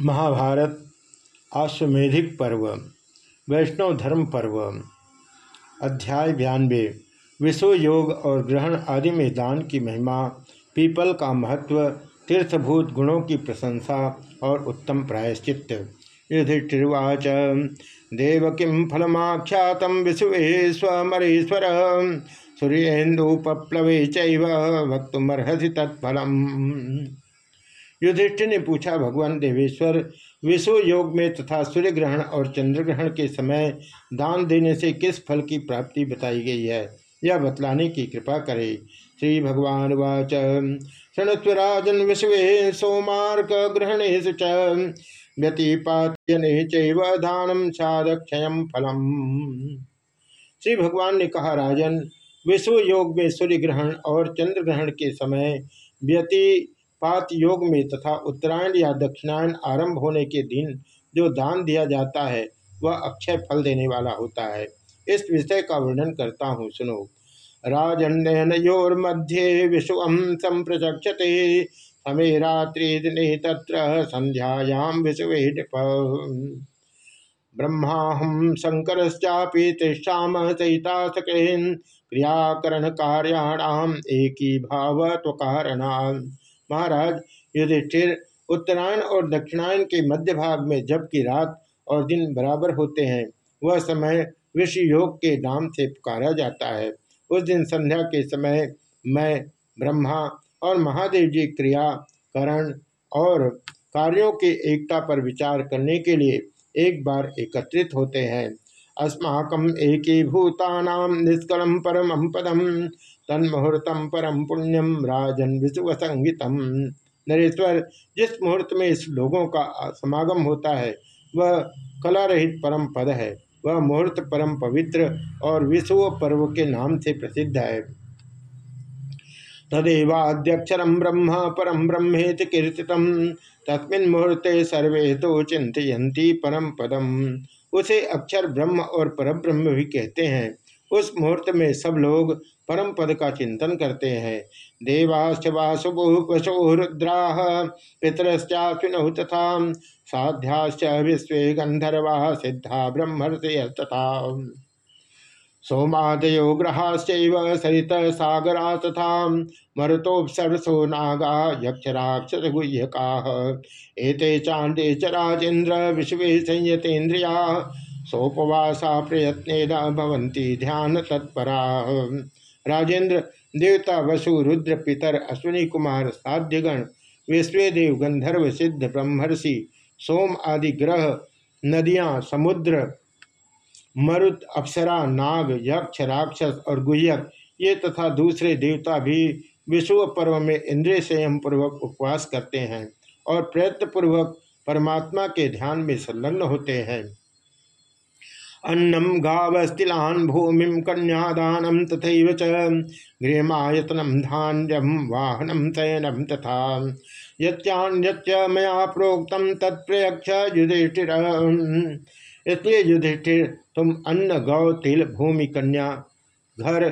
महाभारत आश्वेधिक पर्व, वैष्णव धर्म पर्व, अध्याय बयानवे, विश्व योग और ग्रहण आदि में दान की महिमा, पीपल का महत्व, तीर्थभूत गुणों की प्रशंसा और उत्तम प्रायश्चित युधिष्ठिर्वाच देव किम फलमाख्यात विश्वे स्वमरेश्वर सूर्येन्दुपप्लवे वक्तुमर्हसि तत्फलम। युधिष्ठिर ने पूछा, भगवान देवेश्वर विश्व योग में तथा सूर्य ग्रहण और चंद्र ग्रहण के समय दान देने से किस फल की प्राप्ति बताई गई है? यह बतलाने की कृपा करे। श्री भगवान वाच। शृणस्वराजन विश्व सोमार्क ग्रहण व्यतिपात्यने चैव दानम सादक्षय फलम। श्री भगवान ने कहा, राजन विश्व योग में सूर्य ग्रहण और चंद्र ग्रहण के समय व्यति पात योग में तथा उत्तरायण या दक्षिणायन आरंभ होने के दिन जो दान दिया जाता है, वह अक्षय फल देने वाला होता है। इस विषय का वर्णन करता हूँ, सुनो। राजन्योर्मध्ये विश्व संप्रचक्षते, हमें रात्रि दिन तत्र संध्यायाम विश्व ब्रह्माहम शंकरश्चापी तिष्ठाम सहिता सकन क्रियाकरण कार्याणाम एक ही भाव तो महाराज युधिष्ठिर उत्तरायण और दक्षिणायन के मध्य भाग में जबकि रात और दिन बराबर होते हैं, वह समय विश्व योग के नाम से पुकारा जाता है। उस दिन संध्या के समय मैं, ब्रह्मा और महादेव जी क्रिया, करण और कार्यों के एकता पर विचार करने के लिए एक बार एकत्रित होते हैं। अस्माकम एक भूतानाम निष्कलम परम पदम। तन्मुहूर्तम परम पुण्यम राजन विश्व संगीतम नरेश्वर, जिस मुहूर्त में इस लोगों का समागम होता है, वह कला रहित परम पद है। वह मुहूर्त परम पवित्र और विश्व पर्व के नाम से प्रसिद्ध है। तदेवाद्यक्षर ब्रह्म परम ब्रह्मेत कीर्तित। तस्मिन मुहूर्ते सर्वे तो चिंतयंती परम पदम। उसे अक्षर ब्रह्म और परब्रह्म भी कहते हैं। उस मुहूर्त में सब लोग परम पद का चिंतन करते हैं। देवाश्च वासुभु वशो रुद्रा पितरश्चाश्विनौ तथा, साध्याश्च विश्व गंधर्वा सिद्धा ब्रह्मर्षय तथा सोमादयो ग्रहाश्चैव सरित सागरा तथा मरुतोपसरसो नागा यक्षराक्षसगुह्यका। एते चांदे च राजेन्द्र, विश्व संयतेन्द्रिया, सोपवासा भवंती ध्यान तत्परा राजेंद्र देवता वसु रुद्र पितर अश्विनी कुमार साध्यगण विश्वेदेव गंधर्व सिद्ध ब्रह्मर्षि सोम आदि ग्रह नदियाँ समुद्र मरुत अप्सरा नाग यक्ष राक्षस और गुहयक ये तथा दूसरे देवता भी विश्व पर्व में इंद्रिय संयम पूर्वक उपवास करते हैं और प्रयत्नपूर्वक परमात्मा के ध्यान में संलग्न होते हैं। अन्नम गावस्तिलान भूमि कन्यादानम तथा च गृहमायतनम धान्यम वाहनम शयनम तथा यत्यान्य मया प्रोक्तम तत्प्रयक्ष युधिष्ठिर। इसलिए युधिष्ठिर, तुम अन्न, गौ, तिल, भूमि, कन्या, घर,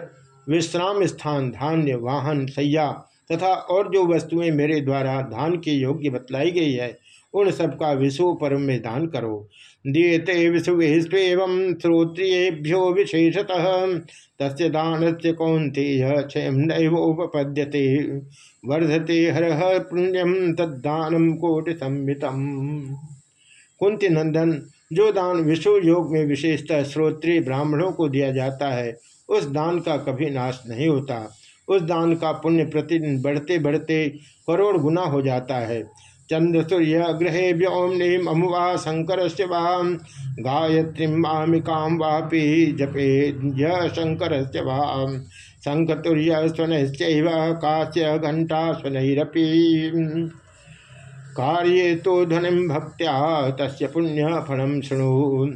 विश्राम स्थान, धान्य, वाहन, सैया तथा और जो वस्तुएँ मेरे द्वारा धान के योग्य बतलाई गई है, उन सबका विश्व पर्व में दान करो। दीयते विश्वेस्व श्रोत्रियेभ्यो विशेषतः। दान से कौंते क्षय नैवोपपद्यते वर्धते हर हर पुण्यम तद्दानम कोटि संहितम कुंती नंदन, जो दान विश्व योग में विशेषतः श्रोत्रिय ब्राह्मणों को दिया जाता है, उस दान का कभी नाश नहीं होता। उस दान का पुण्य प्रतिदिन बढ़ते बढ़ते करोड़ गुना हो जाता है। चंद्र सूर्य ग्रहे व्योमनि ममुवा शंकर से गायत्री मामिका वापी जपे शंकर से वाम। काश्य घंटा स्वनरपी कार्ये तो ध्वनि भक्त्या तस्य पुण्य फलम शुणु।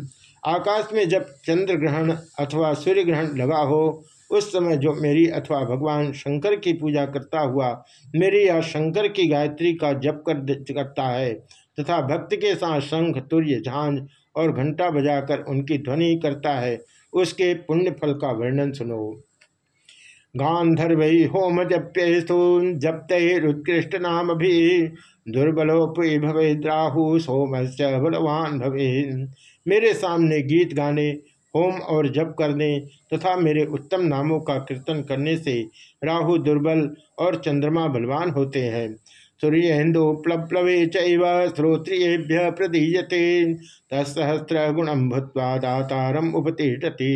आकाश में जब चंद्र ग्रहण अथवा सूर्य ग्रहण लगा हो उस समय जो मेरी अथवा भगवान शंकर की पूजा करता हुआ मेरी या शंकर की गायत्री का जप कर करता है, तथा भक्त के साथ शंख, तुर्य, झांझ और घंटा बजाकर उनकी ध्वनि करता है, उसके पुण्य फल का वर्णन सुनो। गांधर्व होम जप्य जप्यु जप्तुत्कृष्ट नाम भी दुर्बलोपि भवे द्राहु सोमस्य बलवान भवे मेरे सामने गीत गाने होम और जप करने तथा मेरे उत्तम नामों का कीर्तन करने से राहु दुर्बल और चंद्रमा बलवान होते हैं। सूर्येन्दु प्लप्लवे चोत्रियेभ्य प्रदीयते। तत्सहस्र गुणम भूत्वा दातारम उपतिष्ठति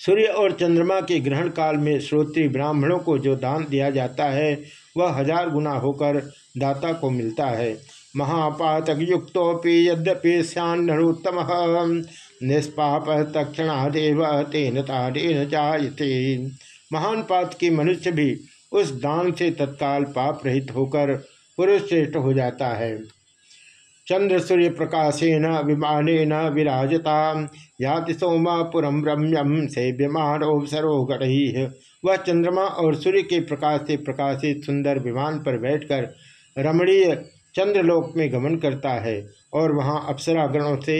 सूर्य और चंद्रमा के ग्रहण काल में श्रोत्री ब्राह्मणों को जो दान दिया जाता है, वह हज़ार गुना होकर दाता को मिलता है। महापातक युक्तोपि यद्यपि सैन्नरोत्तम निष्पाप तक्षणादेव तेन तारेन जायते। महान पात की मनुष्य भी उस दान से तत्काल पाप रहित होकर पुरुष श्रेष्ठ हो जाता है। चंद्र सूर्य प्रकाशेन विमान विराजता। याति सोमापुरम रम्यम से सेव्यमान गढ़ वह चंद्रमा और सूर्य के प्रकाश से प्रकाशित सुंदर विमान पर बैठकर रमणीय चंद्रलोक में गमन करता है और वहाँ अप्सरा गणों से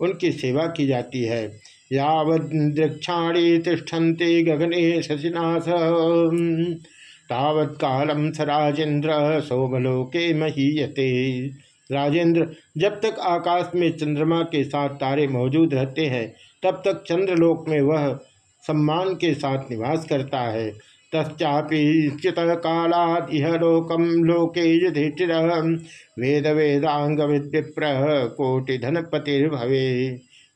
उनकी सेवा की जाती है। यावद्रक्षाणी तिष्ठन्ते गगने शशिनाथ तावत कालम स राजेंद्र सोमलोके महीयते। राजेंद्र जब तक आकाश में चंद्रमा के साथ तारे मौजूद रहते हैं, तब तक चंद्रलोक में वह सम्मान के साथ निवास करता है। तश्चापि च्युत कालाद लोकम लोके युधिष्ठिर वेद वेदांग विप्र कोटि धनपतिर्भवे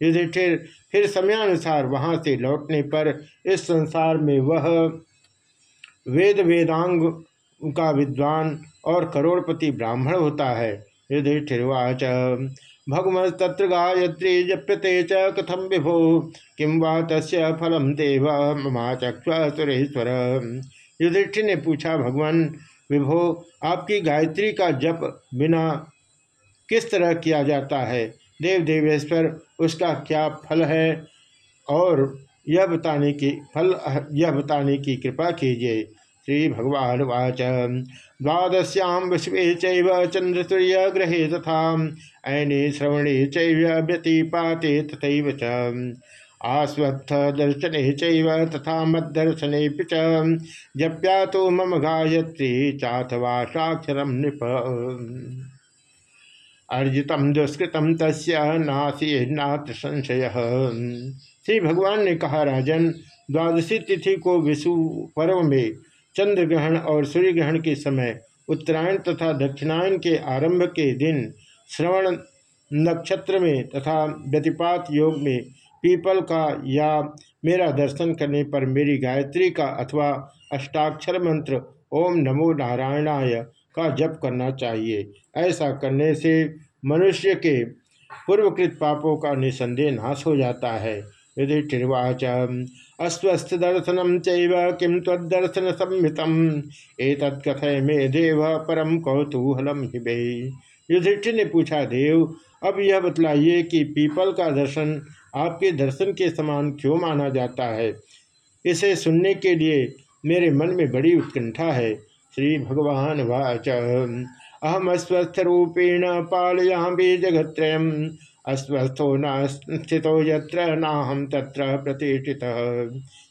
युधिष्ठिर फिर समयानुसार वहाँ से लौटने पर इस संसार में वह वेद वेदांग का विद्वान और करोड़पति ब्राह्मण होता है। युधिष्ठिर्वाच भगवस्तत्र गायत्री जप्यते च कथम विभो? किं वा तस् फलम देव? ममाचक्षुरेश्वर युधिष्ठिर ने पूछा, भगवान विभो, आपकी गायत्री का जप बिना किस तरह किया जाता है? देव देवेश्वर, उसका क्या फल है? और यह बताने की, फल, यह बताने की कृपा कीजिए। श्री भगवान वाच द्वादश्याम विश्वे चंद्र सूर्य ग्रहे तथा ऐने श्रवणे चव्यतिपाते तथा च। आस्वत्थ दर्शने तथा मद्दर्शने जप्या तो मम गायत्री चाथवा साक्षर नृप। अर्जित दुष्कृत नाथ संशय। श्री भगवान ने कहा, राजन, द्वादशी तिथि को विशु पर्व में चंद्र ग्रहण और सूर्य ग्रहण के समय, उत्तरायण तथा दक्षिणायन के आरंभ के दिन, श्रवण नक्षत्र में तथा व्यतिपात योग में पीपल का या मेरा दर्शन करने पर मेरी गायत्री का अथवा अष्टाक्षर मंत्र, ओम नमो नारायणाय, का जप करना चाहिए। ऐसा करने से मनुष्य के पूर्वकृत पापों का निसंदेह नाश हो जाता है। यदि युधिष्ठिर्वाच अस्वस्थ दर्शनम चैव तदर्शन संहितम एक मे देव परम कौतूहलम हिबे युधिष्ठिर ने पूछा, देव, अब यह बतलाइए कि पीपल का दर्शन आपके दर्शन के समान क्यों माना जाता है? इसे सुनने के लिए मेरे मन में बड़ी उत्कंठा है। श्री भगवान वाच। अहम अस्वस्थ रूपेण पालयामी जगत्रय अस्वस्थो न स्थितो यत्र नाहम तत्र प्रतिष्ठित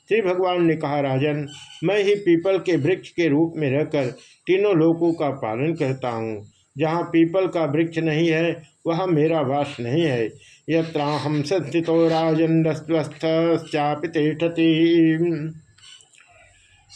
श्री भगवान ने कहा, राजन, मैं ही पीपल के वृक्ष के रूप में रहकर तीनों लोकों का पालन करता हूँ। जहाँ पीपल का वृक्ष नहीं है, वह मेरा वास नहीं है। यत्राहम संस्थितो राजन स्वस्थ तिष्ठति।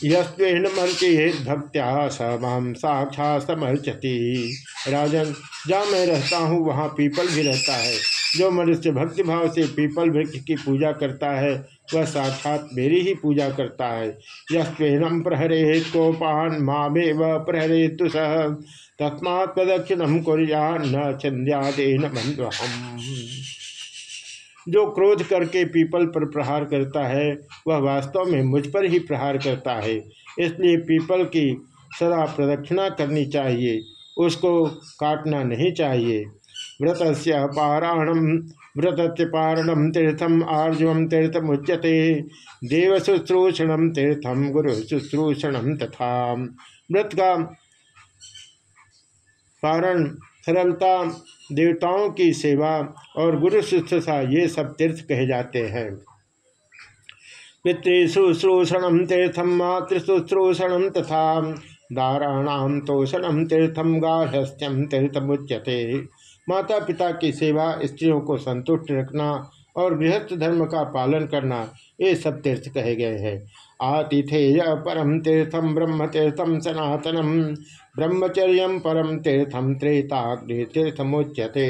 यस्वेन मर्चेत भक्त्या स माम साक्षा समर्चती। राजन, जहाँ मैं रहता हूँ, वहाँ पीपल भी रहता है। जो मनुष्य भक्तिभाव से पीपल वृक्ष की पूजा करता है, वह साक्षात मेरी ही पूजा करता है। यस्वेनम प्रहरे कोपान मामे व प्रहरे तुष तस्मा प्रदक्षिणम कुरिया न चंद्यादेन बंधुहम जो क्रोध करके पीपल पर प्रहार करता है, वह वास्तव में मुझ पर ही प्रहार करता है। इसलिए पीपल की सदा प्रदक्षिणा करनी चाहिए, उसको काटना नहीं चाहिए। व्रत से पारायणम व्रत पारणम तीर्थम आर्जव तीर्थमुच्यते देव शुश्रूषण तीर्थम गुरु शुश्रूषण तथा। व्रत का पारण सरलता, देवताओं की सेवा और गुरु शुश्रूषा ये सब तीर्थ कहे जाते हैं। पितृशुश्रूषण तीर्थम मातृशुश्रूषण तथा दाराणाम तोषणम तीर्थम गार्हस्थ्यम तीर्थमुच्यते। माता पिता की सेवा स्त्रियों को संतुष्ट रखना और गृहस्थ धर्म का पालन करना ये सब तीर्थ कहे गए हैं। आतिथेय परम तीर्थम ब्रह्म तीर्थम सनातनम ब्रह्मचर्य परम तीर्थम त्रेताग्नि तीर्थमुच्यते।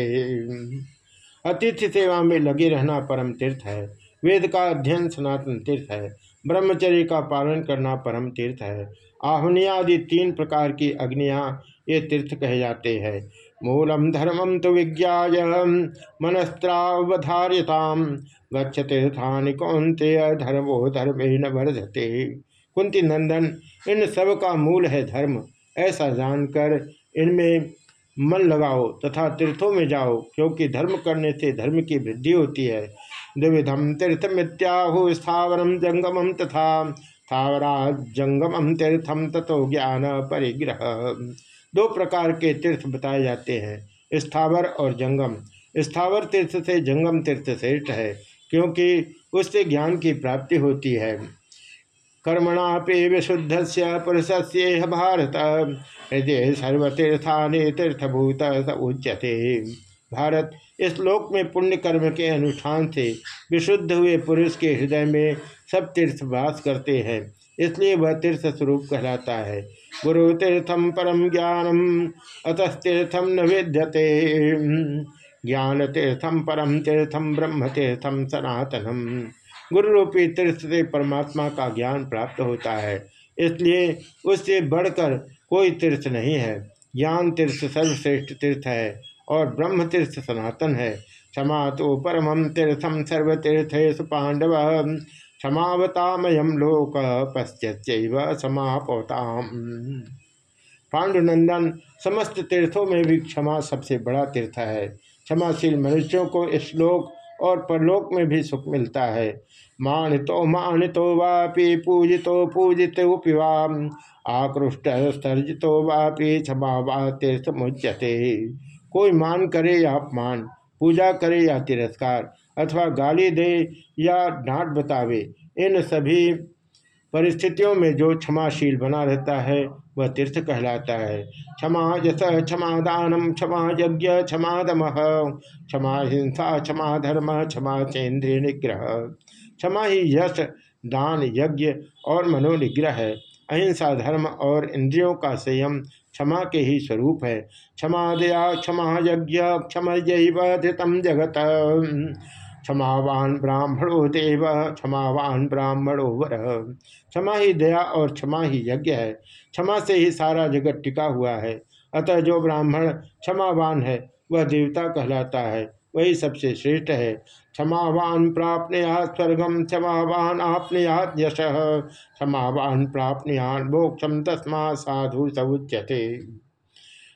अतिथि सेवा में लगे रहना परम तीर्थ है। वेद का अध्ययन सनातन तीर्थ है। ब्रह्मचर्य का पालन करना परम तीर्थ है। आहुनियादि तीन प्रकार की अग्नियाँ ये तीर्थ कहे जाते हैं। मूलम धर्मम तो विज्ञा मनस्त्रावधार्यता गच्छतीर्थानि कौंते धर्मो धर्मे न वर्धते। कुंती नंदन, इन सब का मूल है धर्म। ऐसा जानकर इनमें मन लगाओ तथा तीर्थों में जाओ, क्योंकि धर्म करने से धर्म की वृद्धि होती है। द्विविधम तीर्थमित्याहु स्थावरम जंगमम तथा स्थावरा जंगमम तीर्थम तथो ज्ञान परिग्रह दो प्रकार के तीर्थ बताए जाते हैं, स्थावर और जंगम। स्थावर तीर्थ से जंगम तीर्थ श्रेष्ठ है, क्योंकि उससे ज्ञान की प्राप्ति होती है। कर्मणापि विशुद्ध से पुरुष से भारत, हृदय सर्वतीर्थानि तीर्थभूत उच्यते। भारत, इस लोक में पुण्य कर्म के अनुष्ठान से विशुद्ध हुए पुरुष के हृदय में सब तीर्थ वास करते हैं, इसलिए वह तीर्थ स्वरूप कहलाता है। गुरु तीर्थम परम ज्ञानम अतस्तीर्थम न विद्यते। ज्ञान तीर्थम परम तीर्थम ब्रह्म तीर्थम सनातनम गुरु रूपी तीर्थ से परमात्मा का ज्ञान प्राप्त होता है। इसलिए उससे बढ़कर कोई तीर्थ नहीं है। ज्ञान तीर्थ सर्वश्रेष्ठ तीर्थ है और ब्रह्म तीर्थ सनातन है। क्षमा तो परम तीर्थम सर्वतीर्थ पांडव। क्षमावतामयम लोक पश्चात समापोताम। पांडुनंदन, समस्त तीर्थों में भी क्षमा सबसे बड़ा तीर्थ है। क्षमाशील मनुष्यों को इस लोक और परलोक में भी सुख मिलता है। मान तो मानितो मानितो वापि पूजितो, पूजित उपवाम। आकृष्ट स्तर्जितो वापि क्षमा वा तीर्थ मुच्यते। कोई मान करे या अपमान, पूजा करे या तिरस्कार अथवा गाली दे या डांट बतावे, इन सभी परिस्थितियों में जो क्षमाशील बना रहता है, वह तीर्थ कहलाता है। क्षमा यश क्षमा दानम, क्षमा यज्ञ, क्षमा दम, क्षमा हिंसा, क्षमा धर्म, क्षमा चेन्द्रिय निग्रह। क्षमा ही यश दान, यज्ञ और मनोनिग्रह है। अहिंसा धर्म और इंद्रियों का संयम क्षमा के ही स्वरूप है। क्षमा दया, क्षमा यज्ञ, क्षम धृतम जगत क्षमावान ब्राह्मणो देव, क्षमावान ब्राह्मणो वर। क्षमा ही दया और क्षमा ही यज्ञ है। क्षमा से ही सारा जगत टिका हुआ है। अतः जो ब्राह्मण क्षमावान है, वह देवता कहलाता है। वही सबसे श्रेष्ठ है। क्षमावान प्राप्त स्वर्गम, क्षमावान आपनयात यश। क्षमावान प्राप्त मोक्षम तस्मा साधु समुच्यते।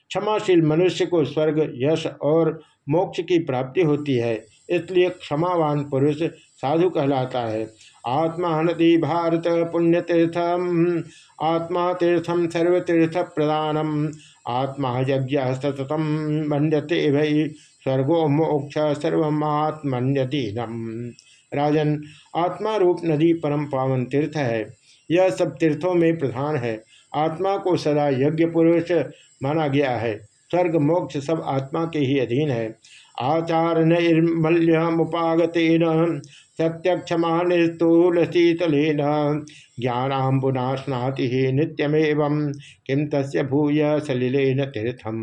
क्षमाशील मनुष्य को स्वर्ग, यश और मोक्ष की प्राप्ति होती है। इसलिए क्षमावान पुरुष साधु कहलाता है। आत्मा नदी भारत पुण्यतीर्थम, आत्मा तीर्थम सर्वतीर्थ प्रदानम आत्मा यज्ञ सततम मंडते भई स्वर्गो मोक्ष सर्वमात्मन्यतीनम राजन, आत्मा रूप नदी परम पावन तीर्थ है। यह सब तीर्थों में प्रधान है। आत्मा को सदा यज्ञ पुरुष माना गया है। स्वर्ग मोक्ष सब आत्मा के ही अधीन है। आचार नैर्मल्यमुपागतेन निस्तूल शीतलेन ज्ञानाबुना स्नाति नित्यमेव किम तस्य भूय सलिलेन तीर्थम।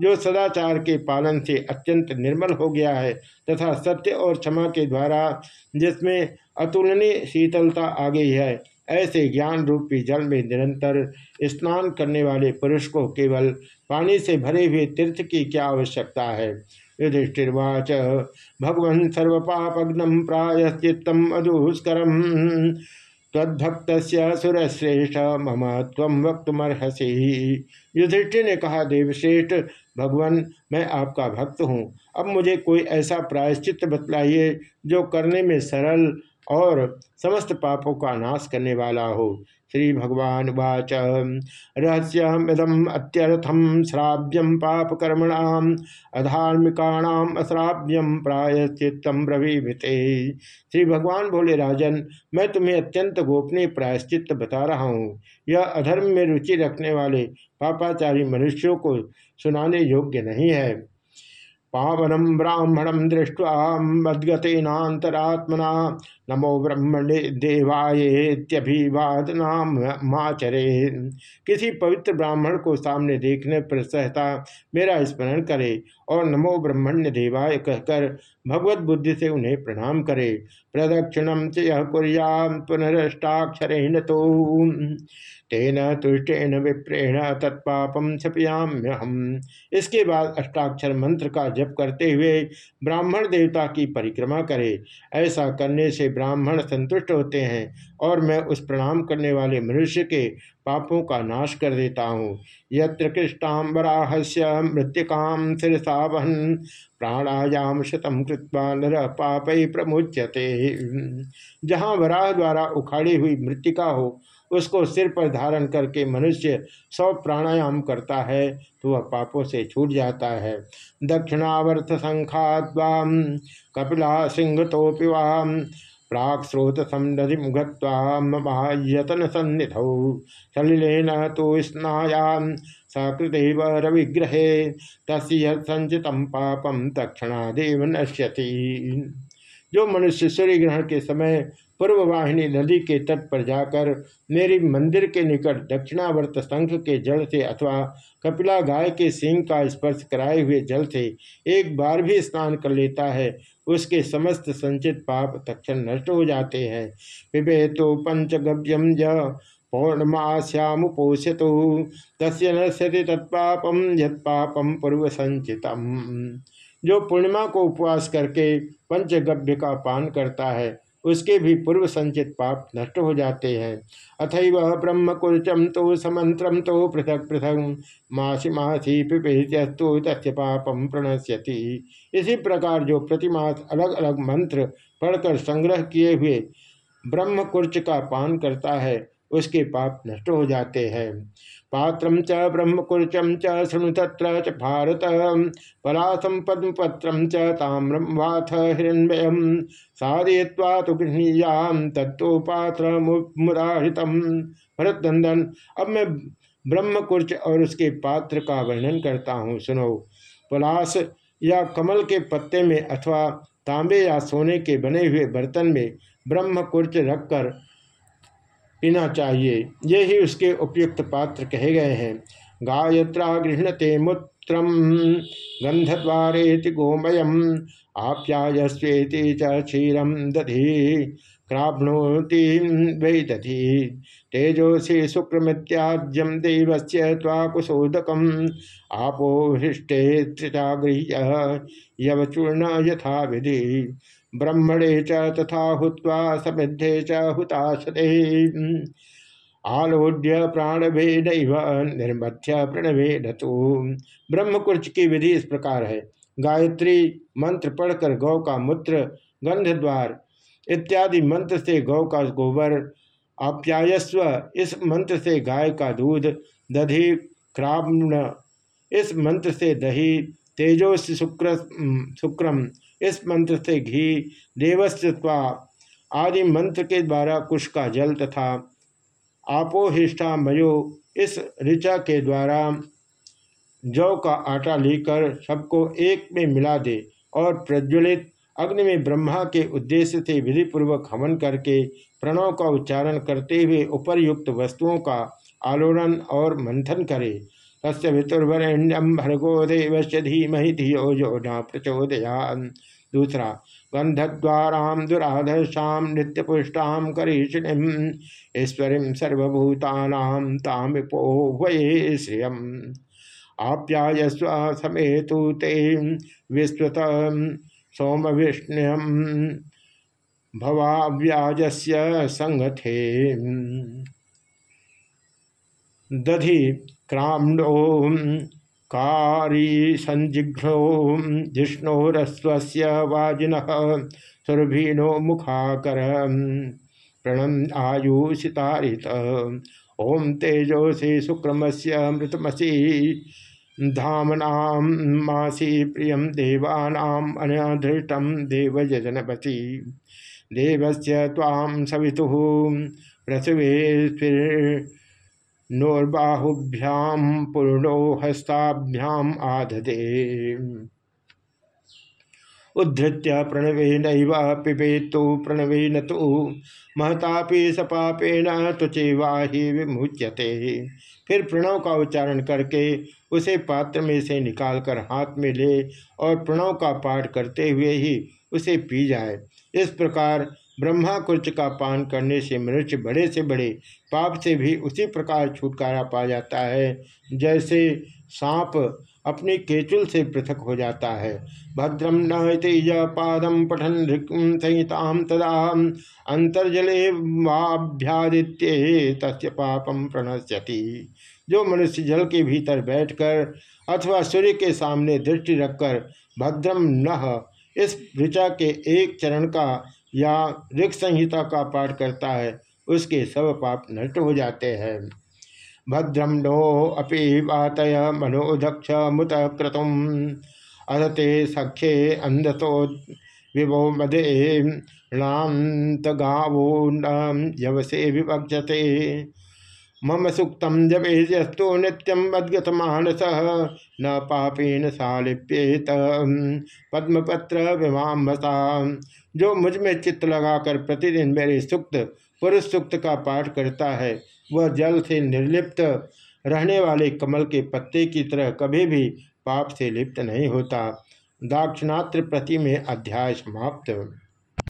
जो सदाचार के पालन से अत्यंत निर्मल हो गया है, तथा सत्य और क्षमा के द्वारा जिसमें अतुलनीय शीतलता आ गई है, ऐसे ज्ञान रूपी जल में निरंतर स्नान करने वाले पुरुष को केवल पानी से भरे हुए तीर्थ की क्या आवश्यकता है? युधिष्ठिर्वाच। भगवन् सर्वपापग्नम प्रायश्चित्तम अदुष्करम। तद्भक्त सुरश्रेष्ठ मम तम वक्तमर्हसी। युधिष्ठिर ने कहा, देवश्रेष्ठ, भगवान, मैं आपका भक्त हूँ। अब मुझे कोई ऐसा प्रायश्चित बतलाइए, जो करने में सरल और समस्त पापों का नाश करने वाला हो। श्री भगवान वाच रहस्यमिदम अत्यर्थम श्राव्यम पापकर्मणाम, अधार्मिकाणाम अश्राव्यम प्रायश्चित्तम ब्रवीमिते श्री भगवान बोले, राजन, मैं तुम्हें अत्यंत गोपनीय प्रायश्चित बता रहा हूँ। यह अधर्म में रुचि रखने वाले पापाचारी मनुष्यों को सुनाने योग्य नहीं है। पावनम ब्राह्मणम दृष्ट्वा मद्गतेनातरात्मना नमो ब्रह्मणे देवायेत्यभिवादनामाचरे किसी पवित्र ब्राह्मण को सामने देखने पर सहता मेरा स्मरण करे और नमो ब्रह्मण्य देवाय कहकर भगवत बुद्धि से उन्हें प्रणाम करे। प्रदक्षिणम च यह कुरिया पुनरष्टाक्षरेण तो। तेन तुष्टेन विप्रेण तत्पापम छपयाम्य हम इसके बाद अष्टाक्षर मंत्र का जप करते हुए ब्राह्मण देवता की परिक्रमा करे। ऐसा करने से ब्राह्मण संतुष्ट होते हैं और मैं उस प्रणाम करने वाले मनुष्य के पापों का नाश कर देता हूँ। यत्र कृष्णाम्बराहस्य मृतिकाम सिरसावहन प्राणायाम शतम कृत्वा नर पापई प्रमुच्यते। जहाँ वराह द्वारा उखाड़ी हुई मृतिका हो, उसको सिर पर धारण करके मनुष्य सौ प्राणायाम करता है तो वह पापों से छूट जाता है। दक्षिणावर्थ संखाद्वाम कपिला सिंह तो पिवाम प्राक स्रोत सन्नधिम गयतन सन्निधौ सलिलेन तो स्नायाम सकृदेव रविग्रहे, तस्य संचित पापम तक्षणादेव नश्यति। जो मनुष्य सूर्य ग्रहण के समय पूर्ववाहिनी नदी के तट पर जाकर मेरी मंदिर के निकट दक्षिणावर्त संख के जल से अथवा कपिला गाय के सिंह का स्पर्श कराए हुए जल से एक बार भी स्नान कर लेता है उसके समस्त संचित पाप तक्षण नष्ट हो जाते हैं। पिबे तो पंचगव्यम ज पौर्णमाश्यामुपोषित तस्य नश्यति तत्पापम यत्पापम पूर्व संचितम जो पूर्णिमा को उपवास करके पंचगव्य का पान करता है उसके भी पूर्व संचित पाप नष्ट हो जाते हैं। अथव ब्रह्म कुर्चम तो समंत्रम तो पृथक पृथक मासी मासी पिपेस्तु तस्य पापम प्रणश्यति। इसी प्रकार जो प्रतिमास अलग अलग मंत्र पढ़कर संग्रह किए हुए ब्रह्म कुर्च का पान करता है, उसके पाप नष्ट हो जाते हैं। पात्रम च ब्रह्मकुर्चम च शृणु च भारत पलासम पद्मपत्रम च ताम्रम वाथ साधय्वा तो गृहणीयाम तत्व पात्र मुदाहृतम भरत नंदन अब मैं ब्रह्मकुर्च और उसके पात्र का वर्णन करता हूँ, सुनो। पलास या कमल के पत्ते में अथवा तांबे या सोने के बने हुए बर्तन में ब्रह्मकुर्च रखकर पीना चाहिए। ये ही उसके उपयुक्त पात्र कहे गए हैं। गायत्रा गृहणते मूत्र गंधद्वारे गोमयम, आप्यायस्वेति च क्षीरम दधि क्राभ्णोति वै दधि। तेजोसी शुक्रमित्याज्यम देवस्य त्वाकुशोदकम आपो हृष्टे त्रिचागृह्य यवचूर्ण यथा विधि ब्रह्मणे च तथा हुत्वा समिद्धे च हुताशते। आलोड्य प्राणभेद निर्मथ्य प्रणभेद तो ब्रह्मकुर्च की विधि इस प्रकार है। गायत्री मंत्र पढ़कर गौ का मूत्र गंध द्वार इत्यादि मंत्र से गौ का गोबर, आप्यायस्व इस मंत्र से गाय का दूध, दधि क्राम्ण इस मंत्र से दही तेजोस शुक्र शुक्रम इस मंत्र से घी देवस्वा आदि मंत्र के द्वारा कुश का जल तथा आपोहिष्ठा मयो इस ऋचा के द्वारा जौ का आटा लेकर सबको एक में मिला दे और प्रज्वलित अग्नि में ब्रह्मा के उद्देश्य से विधिपूर्वक हवन करके प्रणव का उच्चारण करते हुए उपरयुक्त वस्तुओं का आलोड़न और मंथन करे। तस्य वितुर्वरेण्यम भर्गो देवस्य धीमहि धियो जो न प्रचोदया दूसरा गंधद्वाराम दुराधर्षाम नित्यपुष्टाम करीषिणीम ईश्वरी सर्वभूतानाम तामिपो वये श्रियम आप्यायस्व समेतु ते विस्तृत सोम विष्णुम भवाव्याजस्य संगथे दधि क्राम्णो कारी संजिघ्नो जिष्णोरस्वस्य वाजिन सुरभीनो मुखाकर प्रणम आयुषितारित। ओम तेजोसी शुक्रम से मृतमसी धामनासी प्रिय अनधृतम देवजनपति। देवस्य ताम सवितु नोर्बाहुभ्याम पूर्णो हस्ताभ्याम आधदे उद्धृत्य पिबेतु प्रणवे न तो महतापि सपापेन तुचेवाही विमुच्यते। फिर प्रणव का उच्चारण करके उसे पात्र में से निकालकर हाथ में ले और प्रणव का पाठ करते हुए ही उसे पी जाए। इस प्रकार ब्रह्मा कुर्च का पान करने से मनुष्य बड़े से बड़े पाप से भी उसी प्रकार छुटकारा पा जाता है, जैसे सांप अपनी केचुल से पृथक हो जाता है। भद्रम न तेज पादम पठन संहिताम तदा अंतर्जले वाभ्यादित्य तस् पापम प्रणश्यति। जो मनुष्य जल के भीतर बैठकर अथवा सूर्य के सामने दृष्टि रखकर भद्रम न इस ऋचा के एक चरण का या ऋग संहिता का पाठ करता है, उसके सब पाप नष्ट हो जाते हैं। भद्रम नो अपि वातय मनोदक्ष मुत क्रतुम। अदते सख्ये अंधतो विभो मदे। नाम तवो नाम यवसे विभक्षते मम सुक्त जपेस्तु नित्यम मद्गत मानस न पापेन सालिप्येत। पद्मपत्र विमामसा जो मुझमें चित्त लगाकर प्रतिदिन मेरे सुक्त, पुरुष सुक्त का पाठ करता है, वह जल से निर्लिप्त रहने वाले कमल के पत्ते की तरह कभी भी पाप से लिप्त नहीं होता। दाक्षिणात्र प्रति में अध्याय समाप्त।